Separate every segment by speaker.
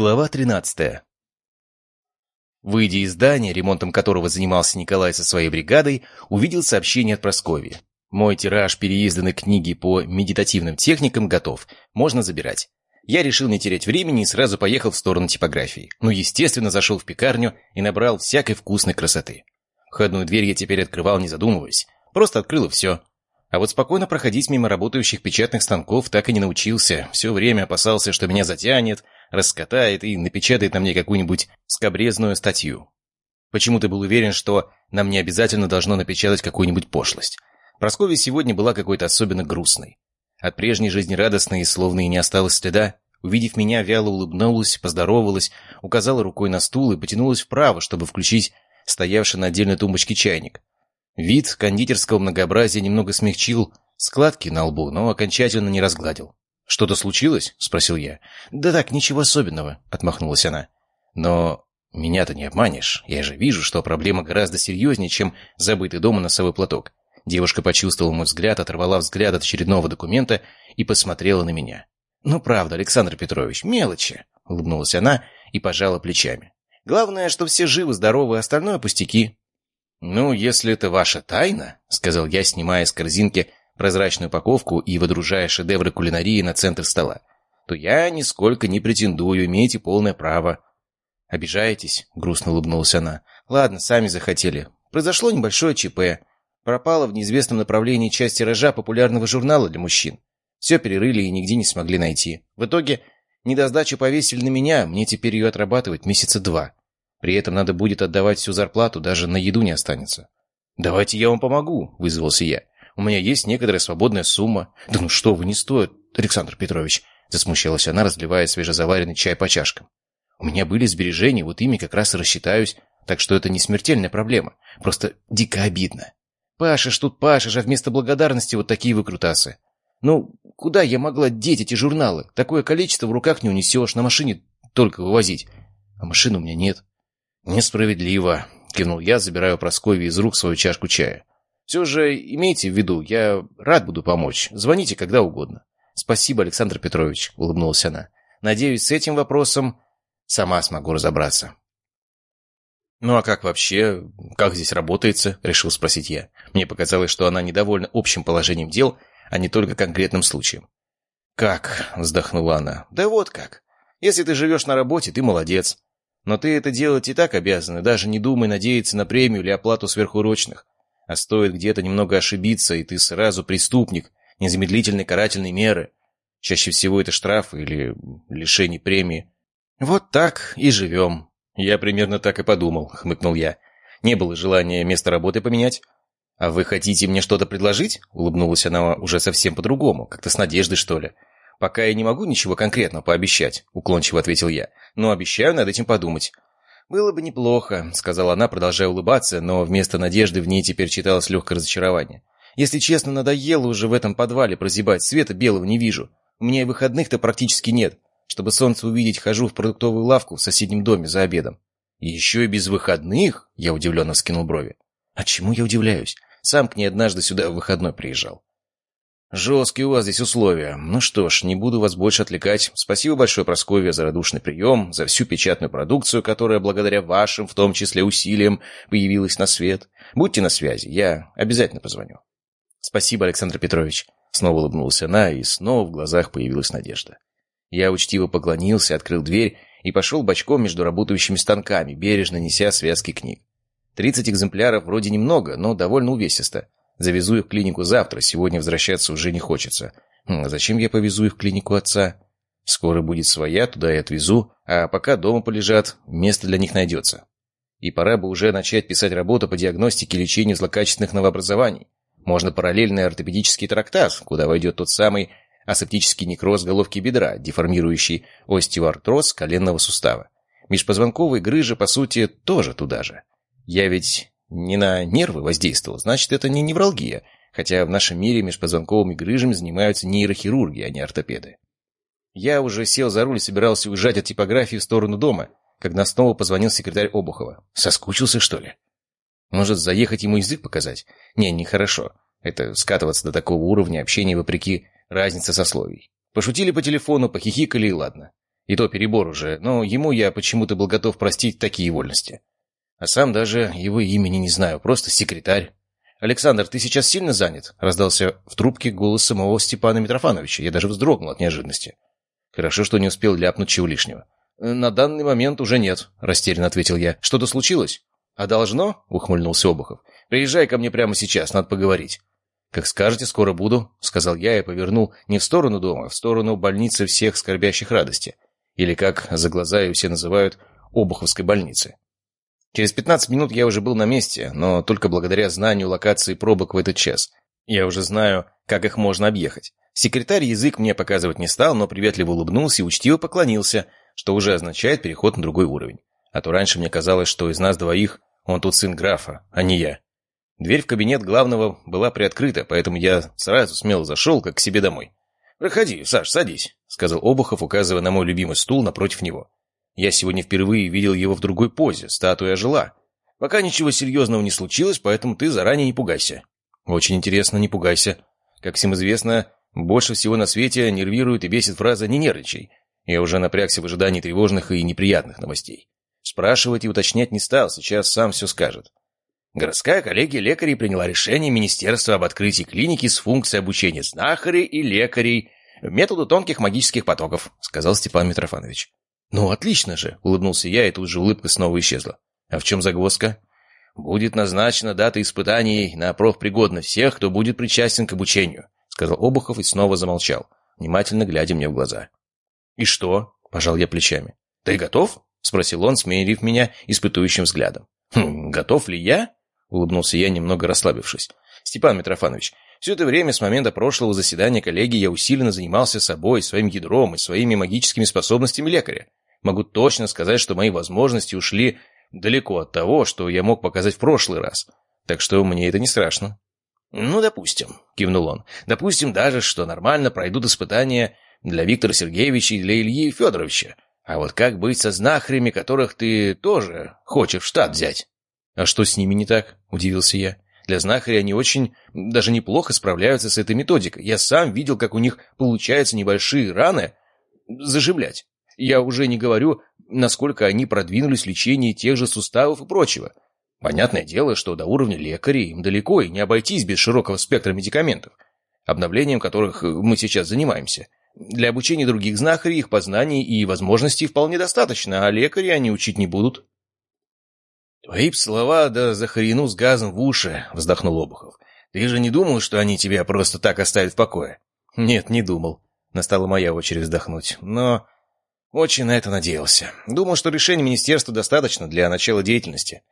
Speaker 1: Глава 13. Выйдя из здания, ремонтом которого занимался Николай со своей бригадой, увидел сообщение от Прасковьи. Мой тираж переизданной книги по медитативным техникам готов, можно забирать. Я решил не терять времени и сразу поехал в сторону типографии. Ну, естественно, зашел в пекарню и набрал всякой вкусной красоты. Входную дверь я теперь открывал, не задумываясь. Просто открыл и все. А вот спокойно проходить мимо работающих печатных станков так и не научился. Все время опасался, что меня затянет, раскатает и напечатает на мне какую-нибудь скобрезную статью. Почему-то был уверен, что нам не обязательно должно напечатать какую-нибудь пошлость. Прасковья сегодня была какой-то особенно грустной. От прежней жизнерадостной, словно и не осталось следа, увидев меня, вяло улыбнулась, поздоровалась, указала рукой на стул и потянулась вправо, чтобы включить стоявший на отдельной тумбочке чайник. Вид кондитерского многообразия немного смягчил складки на лбу, но окончательно не разгладил. «Что-то случилось?» — спросил я. «Да так, ничего особенного», — отмахнулась она. «Но меня-то не обманешь. Я же вижу, что проблема гораздо серьезнее, чем забытый дома носовой платок». Девушка почувствовала мой взгляд, оторвала взгляд от очередного документа и посмотрела на меня. «Ну, правда, Александр Петрович, мелочи», — улыбнулась она и пожала плечами. «Главное, что все живы, здоровы, остальное пустяки». «Ну, если это ваша тайна», — сказал я, снимая с корзинки прозрачную упаковку и выдружая шедевры кулинарии на центр стола, то я нисколько не претендую, имеете полное право. «Обижаетесь?» — грустно улыбнулась она. «Ладно, сами захотели. Произошло небольшое ЧП. Пропала в неизвестном направлении часть тиража популярного журнала для мужчин. Все перерыли и нигде не смогли найти. В итоге недосдачу повесили на меня, мне теперь ее отрабатывать месяца два. При этом надо будет отдавать всю зарплату, даже на еду не останется. «Давайте я вам помогу», — вызвался я. У меня есть некоторая свободная сумма. Да ну что вы, не стоит, Александр Петрович. Засмущалась она, разливая свежезаваренный чай по чашкам. У меня были сбережения, вот ими как раз и рассчитаюсь. Так что это не смертельная проблема. Просто дико обидно. Паша ж тут Паша же, вместо благодарности вот такие выкрутасы. Ну, куда я могла деть эти журналы? Такое количество в руках не унесешь, на машине только вывозить. А машины у меня нет. Несправедливо, кивнул я, забирая у Прасковьи из рук свою чашку чая. Все же имейте в виду, я рад буду помочь. Звоните когда угодно. Спасибо, Александр Петрович, улыбнулась она. Надеюсь, с этим вопросом сама смогу разобраться. «Ну а как вообще? Как здесь работается?» — решил спросить я. Мне показалось, что она недовольна общим положением дел, а не только конкретным случаем. «Как?» — вздохнула она. «Да вот как. Если ты живешь на работе, ты молодец. Но ты это делать и так обязан, даже не думай надеяться на премию или оплату сверхурочных. А стоит где-то немного ошибиться, и ты сразу преступник, незамедлительной карательной меры. Чаще всего это штрафы или лишение премии. Вот так и живем. Я примерно так и подумал, хмыкнул я. Не было желания место работы поменять. «А вы хотите мне что-то предложить?» Улыбнулась она уже совсем по-другому, как-то с надеждой, что ли. «Пока я не могу ничего конкретно пообещать», — уклончиво ответил я. «Но обещаю над этим подумать. «Было бы неплохо», — сказала она, продолжая улыбаться, но вместо надежды в ней теперь читалось легкое разочарование. «Если честно, надоело уже в этом подвале прозябать, света белого не вижу. У меня и выходных-то практически нет. Чтобы солнце увидеть, хожу в продуктовую лавку в соседнем доме за обедом». еще и без выходных?» — я удивленно вскинул брови. «А чему я удивляюсь? Сам к ней однажды сюда в выходной приезжал». «Жесткие у вас здесь условия. Ну что ж, не буду вас больше отвлекать. Спасибо большое, Прасковья, за радушный прием, за всю печатную продукцию, которая благодаря вашим, в том числе усилиям, появилась на свет. Будьте на связи, я обязательно позвоню». «Спасибо, Александр Петрович». Снова улыбнулась она, и снова в глазах появилась надежда. Я учтиво поклонился, открыл дверь и пошел бочком между работающими станками, бережно неся связки книг. Тридцать экземпляров вроде немного, но довольно увесисто. Завезу их в клинику завтра, сегодня возвращаться уже не хочется. А зачем я повезу их в клинику отца? Скоро будет своя, туда и отвезу, а пока дома полежат, место для них найдется. И пора бы уже начать писать работу по диагностике и лечению злокачественных новообразований. Можно параллельный ортопедический трактат, куда войдет тот самый асептический некроз головки бедра, деформирующий остеоартроз коленного сустава. Межпозвонковые грыжи, по сути, тоже туда же. Я ведь не на нервы воздействовал, значит, это не невралгия, хотя в нашем мире межпозвонковыми грыжами занимаются нейрохирурги, а не ортопеды. Я уже сел за руль и собирался уезжать от типографии в сторону дома, когда снова позвонил секретарь Обухова. Соскучился, что ли? Может, заехать ему язык показать? Не, нехорошо. Это скатываться до такого уровня общения вопреки разнице сословий. Пошутили по телефону, похихикали и ладно. И то перебор уже, но ему я почему-то был готов простить такие вольности. А сам даже его имени не знаю, просто секретарь. «Александр, ты сейчас сильно занят?» — раздался в трубке голос самого Степана Митрофановича. Я даже вздрогнул от неожиданности. Хорошо, что не успел ляпнуть чего лишнего. «На данный момент уже нет», — растерянно ответил я. «Что-то случилось?» «А должно?» — ухмыльнулся Обухов. «Приезжай ко мне прямо сейчас, надо поговорить». «Как скажете, скоро буду», — сказал я и повернул не в сторону дома, а в сторону больницы всех скорбящих радости. Или, как за глаза ее все называют, Обуховской больницы. Через 15 минут я уже был на месте, но только благодаря знанию локации пробок в этот час. Я уже знаю, как их можно объехать. Секретарь язык мне показывать не стал, но приветливо улыбнулся и учтиво поклонился, что уже означает переход на другой уровень. А то раньше мне казалось, что из нас двоих он тут сын графа, а не я. Дверь в кабинет главного была приоткрыта, поэтому я сразу смело зашел, как к себе домой. «Проходи, Саш, садись», — сказал Обухов, указывая на мой любимый стул напротив него. Я сегодня впервые видел его в другой позе, статуя жила. Пока ничего серьезного не случилось, поэтому ты заранее не пугайся. Очень интересно, не пугайся. Как всем известно, больше всего на свете нервирует и бесит фраза «не нервничай». Я уже напрягся в ожидании тревожных и неприятных новостей. Спрашивать и уточнять не стал, сейчас сам все скажет. Городская коллегия лекарей приняла решение министерства об открытии клиники с функцией обучения знахарей и лекарей методу тонких магических потоков, сказал Степан Митрофанович. «Ну, отлично же!» — улыбнулся я, и тут же улыбка снова исчезла. «А в чем загвоздка?» «Будет назначена дата испытаний на профпригодность всех, кто будет причастен к обучению», — сказал Обухов и снова замолчал, внимательно глядя мне в глаза. «И что?» — пожал я плечами. «Ты готов?» — спросил он, смирив меня испытующим взглядом. «Хм, готов ли я?» — улыбнулся я, немного расслабившись. «Степан Митрофанович, все это время с момента прошлого заседания коллегии я усиленно занимался собой, своим ядром и своими магическими способностями лекаря. Могу точно сказать, что мои возможности ушли далеко от того, что я мог показать в прошлый раз. Так что мне это не страшно. «Ну, допустим», — кивнул он. «Допустим даже, что нормально пройдут испытания для Виктора Сергеевича и для Ильи Федоровича. А вот как быть со знахарями, которых ты тоже хочешь в штат взять?» «А что с ними не так?» — удивился я. «Для знахаря они очень, даже неплохо справляются с этой методикой. Я сам видел, как у них получаются небольшие раны заживлять. Я уже не говорю, насколько они продвинулись в лечении тех же суставов и прочего. Понятное дело, что до уровня лекарей им далеко и не обойтись без широкого спектра медикаментов, обновлением которых мы сейчас занимаемся. Для обучения других знахарей их познаний и возможностей вполне достаточно, а лекари они учить не будут. «Твои слова да захарину с газом в уши», — вздохнул Обухов. «Ты же не думал, что они тебя просто так оставят в покое?» «Нет, не думал». Настала моя очередь вздохнуть. «Но очень на это надеялся. Думал, что решение министерства достаточно для начала деятельности.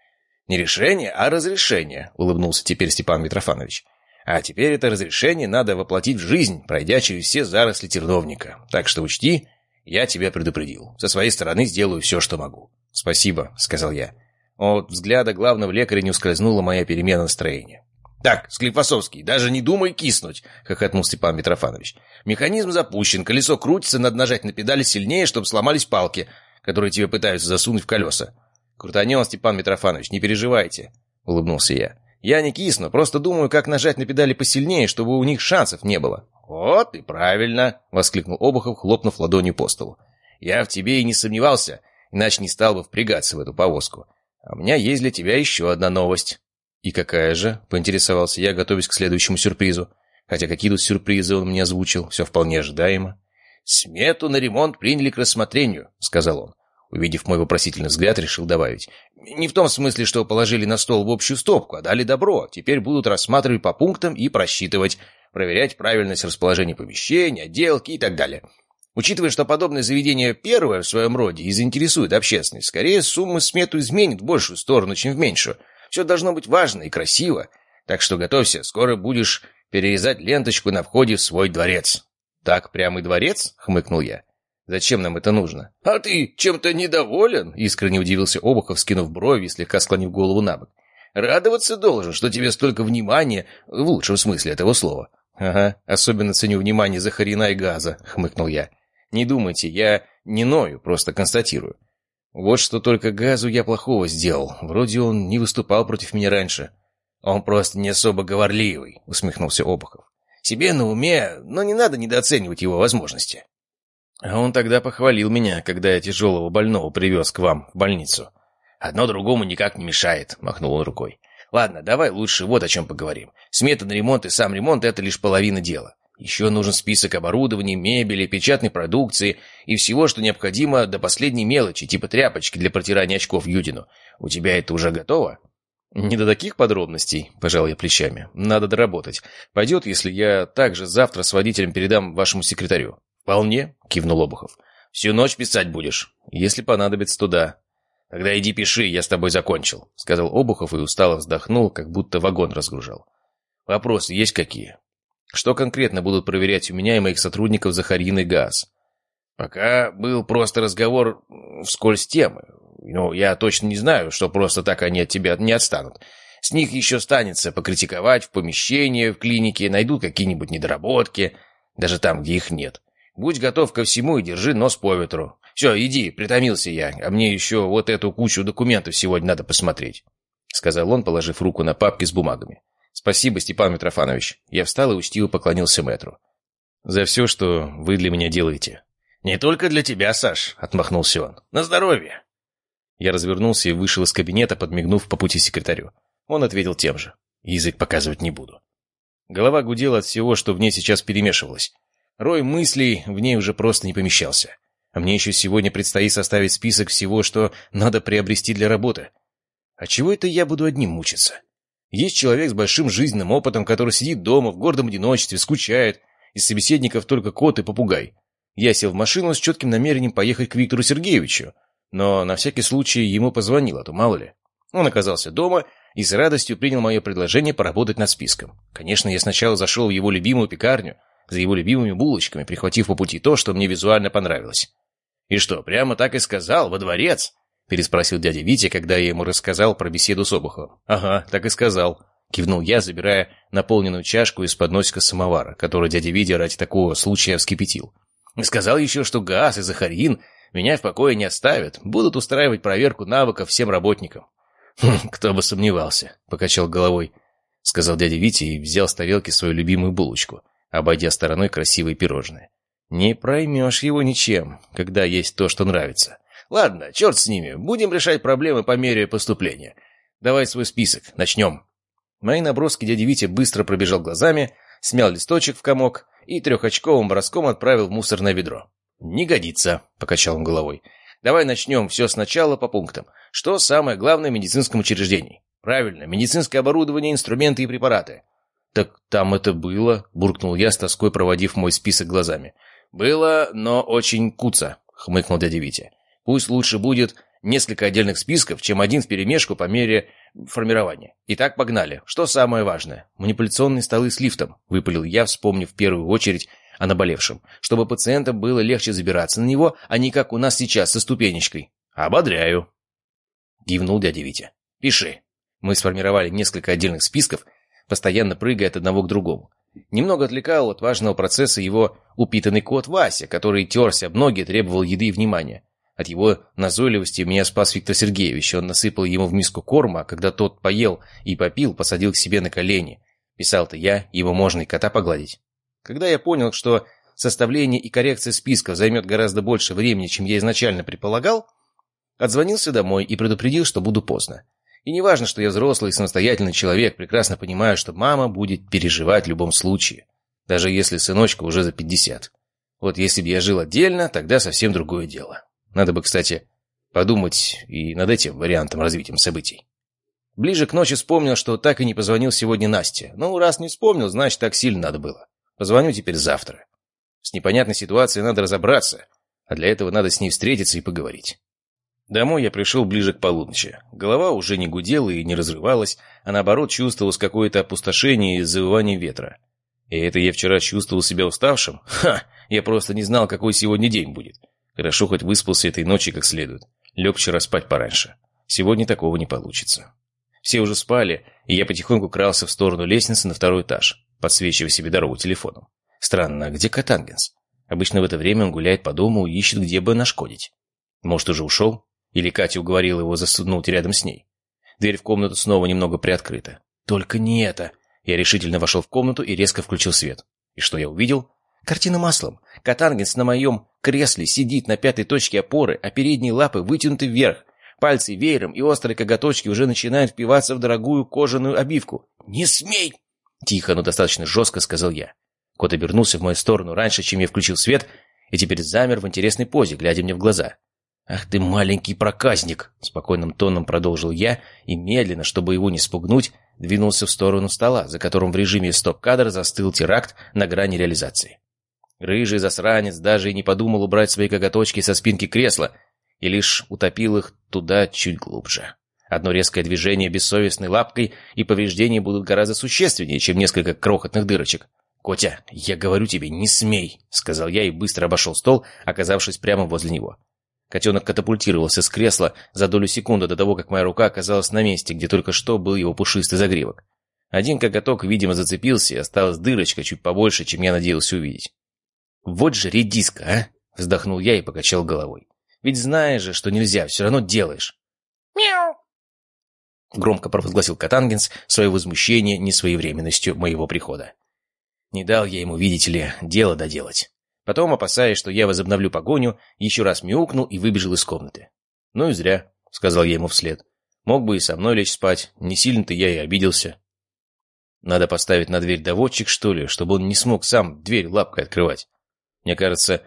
Speaker 1: Не решение, а разрешение, улыбнулся теперь Степан Митрофанович. А теперь это разрешение надо воплотить в жизнь, пройдя через все заросли терновника. Так что учти, я тебя предупредил. Со своей стороны сделаю все, что могу. Спасибо, сказал я. От взгляда главного лекаря не ускользнула моя перемена настроения. «Так, Склифосовский, даже не думай киснуть!» — хохотнул Степан Митрофанович. «Механизм запущен, колесо крутится, надо нажать на педали сильнее, чтобы сломались палки, которые тебе пытаются засунуть в колеса». «Крутанем, Степан Митрофанович, не переживайте», — улыбнулся я. «Я не кисну, просто думаю, как нажать на педали посильнее, чтобы у них шансов не было». «Вот и правильно!» — воскликнул Обухов, хлопнув ладонью по столу. «Я в тебе и не сомневался, иначе не стал бы впрягаться в эту повозку. А у меня есть для тебя еще одна новость». «И какая же?» — поинтересовался я, готовясь к следующему сюрпризу. Хотя какие тут сюрпризы он мне озвучил, все вполне ожидаемо. «Смету на ремонт приняли к рассмотрению», — сказал он. Увидев мой вопросительный взгляд, решил добавить. «Не в том смысле, что положили на стол в общую стопку, а дали добро. Теперь будут рассматривать по пунктам и просчитывать, проверять правильность расположения помещений, отделки и так далее. Учитывая, что подобное заведение первое в своем роде и заинтересует общественность, скорее сумма смету изменит в большую сторону, чем в меньшую. Все должно быть важно и красиво. Так что готовься, скоро будешь перерезать ленточку на входе в свой дворец». «Так прямо и дворец?» — хмыкнул я. «Зачем нам это нужно?» «А ты чем-то недоволен?» — искренне удивился Обухов, скинув брови и слегка склонив голову на бок. «Радоваться должен, что тебе столько внимания, в лучшем смысле этого слова». «Ага, особенно ценю внимание Захарина и Газа», — хмыкнул я. «Не думайте, я не ною, просто констатирую. Вот что только Газу я плохого сделал. Вроде он не выступал против меня раньше. Он просто не особо говорливый, усмехнулся Обухов. Себе на уме, но не надо недооценивать его возможности. А он тогда похвалил меня, когда я тяжелого больного привез к вам в больницу. Одно другому никак не мешает, махнул он рукой. Ладно, давай лучше вот о чем поговорим. Смета на ремонт и сам ремонт — это лишь половина дела. Еще нужен список оборудования, мебели, печатной продукции и всего, что необходимо до последней мелочи, типа тряпочки для протирания очков Юдину. У тебя это уже готово? Не до таких подробностей, пожал я плечами. Надо доработать. Пойдет, если я также завтра с водителем передам вашему секретарю. Вполне, кивнул Обухов. Всю ночь писать будешь? Если понадобится, то да. «Тогда иди пиши, я с тобой закончил», — сказал Обухов и устало вздохнул, как будто вагон разгружал. «Вопросы есть какие?» «Что конкретно будут проверять у меня и моих сотрудников Захарин и ГАЗ?» «Пока был просто разговор вскользь темы. Ну, я точно не знаю, что просто так они от тебя не отстанут. С них еще станется покритиковать в помещении, в клинике, найдут какие-нибудь недоработки, даже там, где их нет. Будь готов ко всему и держи нос по ветру. «Все, иди, притомился я, а мне еще вот эту кучу документов сегодня надо посмотреть», — сказал он, положив руку на папки с бумагами. «Спасибо, Степан Митрофанович». Я встал и учтиво поклонился мэтру. «За все, что вы для меня делаете». «Не только для тебя, Саш», — отмахнулся он. «На здоровье». Я развернулся и вышел из кабинета, подмигнув по пути секретарю. Он ответил тем же. Язык показывать не буду. Голова гудела от всего, что в ней сейчас перемешивалось. Рой мыслей в ней уже просто не помещался. А мне еще сегодня предстоит составить список всего, что надо приобрести для работы. А чего это я буду одним мучиться? Есть человек с большим жизненным опытом, который сидит дома в гордом одиночестве, скучает. Из собеседников только кот и попугай. Я сел в машину с четким намерением поехать к Виктору Сергеевичу, но на всякий случай ему позвонил, а то мало ли. Он оказался дома и с радостью принял мое предложение поработать над списком. Конечно, я сначала зашел в его любимую пекарню, за его любимыми булочками, прихватив по пути то, что мне визуально понравилось. «И что, прямо так и сказал? Во дворец?» — переспросил дядя Витя, когда я ему рассказал про беседу с Обуховым. «Ага, так и сказал», — кивнул я, забирая наполненную чашку из подносика самовара, который дядя Витя ради такого случая вскипятил. Сказал еще, что газ и Захарин меня в покое не оставят, будут устраивать проверку навыков всем работникам. «Хм, «Кто бы сомневался», — покачал головой, — сказал дядя Витя и взял с тарелки свою любимую булочку — обойдя стороной красивые пирожные. Не проймешь его ничем, когда есть то, что нравится. Ладно, черт с ними, будем решать проблемы по мере поступления. Давай свой список, начнем. Мои наброски дядя Витя быстро пробежал глазами, смял листочек в комок и трехочковым броском отправил в мусорное ведро. «Не годится», — покачал он головой. «Давай начнем все сначала по пунктам. Что самое главное в медицинском учреждении?» «Правильно, медицинское оборудование, инструменты и препараты. «Так там это было?» — буркнул я с тоской, проводив мой список глазами. «Было, но очень куца», — хмыкнул дядя Витя. «Пусть лучше будет несколько отдельных списков, чем один вперемешку по мере формирования. Итак, погнали. Что самое важное? Манипуляционные столы с лифтом», — выпалил я, вспомнив в первую очередь о наболевшем, чтобы пациентам было легче забираться на него, а не как у нас сейчас со ступенечкой. «Ободряю», — кивнул дядя Витя. «Пиши». Мы сформировали несколько отдельных списков — постоянно прыгая от одного к другому. Немного отвлекал от важного процесса его упитанный кот Вася, который терся об ноги и требовал еды и внимания. От его назойливости меня спас Виктор Сергеевич. Он насыпал ему в миску корма, а когда тот поел и попил, посадил к себе на колени. Писал-то я, его можно и кота погладить. Когда я понял, что составление и коррекция списков займет гораздо больше времени, чем я изначально предполагал, отзвонился домой и предупредил, что буду поздно. И не важно, что я взрослый и самостоятельный человек, прекрасно понимаю, что мама будет переживать в любом случае, даже если сыночку уже за пятьдесят. Вот если бы я жил отдельно, тогда совсем другое дело. Надо бы, кстати, подумать и над этим вариантом развития событий. Ближе к ночи вспомнил, что так и не позвонил сегодня Насте. Ну, раз не вспомнил, значит, так сильно надо было. Позвоню теперь завтра. С непонятной ситуацией надо разобраться, а для этого надо с ней встретиться и поговорить. Домой я пришел ближе к полуночи. Голова уже не гудела и не разрывалась, а наоборот чувствовалось какое-то опустошение и завывание ветра. И это я вчера чувствовал себя уставшим? Ха! Я просто не знал, какой сегодня день будет. Хорошо хоть выспался этой ночи как следует. Лег вчера спать пораньше. Сегодня такого не получится. Все уже спали, и я потихоньку крался в сторону лестницы на второй этаж, подсвечивая себе дорогу телефоном. Странно, а где Катангенс? Обычно в это время он гуляет по дому и ищет, где бы нашкодить. Может, уже ушел? Или Катя уговорила его засунуть рядом с ней. Дверь в комнату снова немного приоткрыта. Только не это. Я решительно вошел в комнату и резко включил свет. И что я увидел? Картина маслом. Катангенс на моем кресле сидит на пятой точке опоры, а передние лапы вытянуты вверх. Пальцы веером и острые коготочки уже начинают впиваться в дорогую кожаную обивку. «Не смей!» Тихо, но достаточно жестко сказал я. Кот обернулся в мою сторону раньше, чем я включил свет, и теперь замер в интересной позе, глядя мне в глаза. «Ах ты маленький проказник!» — спокойным тоном продолжил я, и медленно, чтобы его не спугнуть, двинулся в сторону стола, за которым в режиме стоп-кадр застыл теракт на грани реализации. Рыжий засранец даже и не подумал убрать свои коготочки со спинки кресла, и лишь утопил их туда чуть глубже. Одно резкое движение бессовестной лапкой, и повреждения будут гораздо существеннее, чем несколько крохотных дырочек. «Котя, я говорю тебе, не смей!» — сказал я и быстро обошел стол, оказавшись прямо возле него. Котенок катапультировался с кресла за долю секунды до того, как моя рука оказалась на месте, где только что был его пушистый загривок. Один коготок, видимо, зацепился, и осталась дырочка чуть побольше, чем я надеялся увидеть. «Вот же редиска, а!» — вздохнул я и покачал головой. «Ведь знаешь же, что нельзя, все равно делаешь». «Мяу!» — громко провозгласил Катангенс свое возмущение несвоевременностью моего прихода. Не дал я ему, видите ли, дело доделать. Потом, опасаясь, что я возобновлю погоню, еще раз мяукнул и выбежал из комнаты. «Ну и зря», — сказал я ему вслед. «Мог бы и со мной лечь спать. Не сильно-то я и обиделся». Надо поставить на дверь доводчик, что ли, чтобы он не смог сам дверь лапкой открывать. Мне кажется,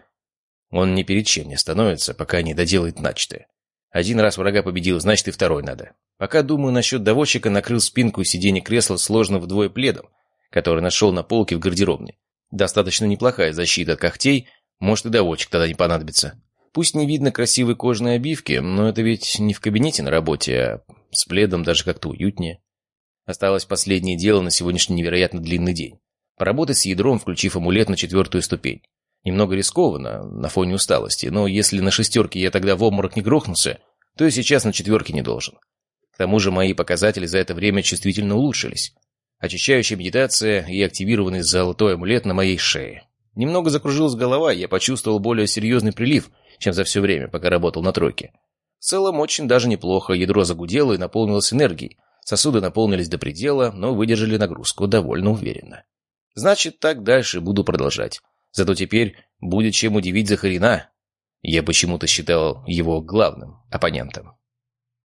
Speaker 1: он ни перед чем не остановится, пока не доделает начатое. Один раз врага победил, значит и второй надо. Пока думаю насчет доводчика, накрыл спинку и сиденье кресла сложно вдвое пледом, который нашел на полке в гардеробной. Достаточно неплохая защита от когтей, может и доводчик тогда не понадобится. Пусть не видно красивой кожаной обивки, но это ведь не в кабинете на работе, а с пледом даже как-то уютнее. Осталось последнее дело на сегодняшний невероятно длинный день. Поработать с ядром, включив амулет на четвертую ступень. Немного рискованно, на фоне усталости, но если на шестерке я тогда в обморок не грохнулся, то и сейчас на четверке не должен. К тому же мои показатели за это время чувствительно улучшились очищающая медитация и активированный золотой амулет на моей шее. Немного закружилась голова, я почувствовал более серьезный прилив, чем за все время, пока работал на тройке. В целом, очень даже неплохо, ядро загудело и наполнилось энергией. Сосуды наполнились до предела, но выдержали нагрузку довольно уверенно. Значит, так дальше буду продолжать. Зато теперь будет чем удивить Захарина. Я почему-то считал его главным оппонентом.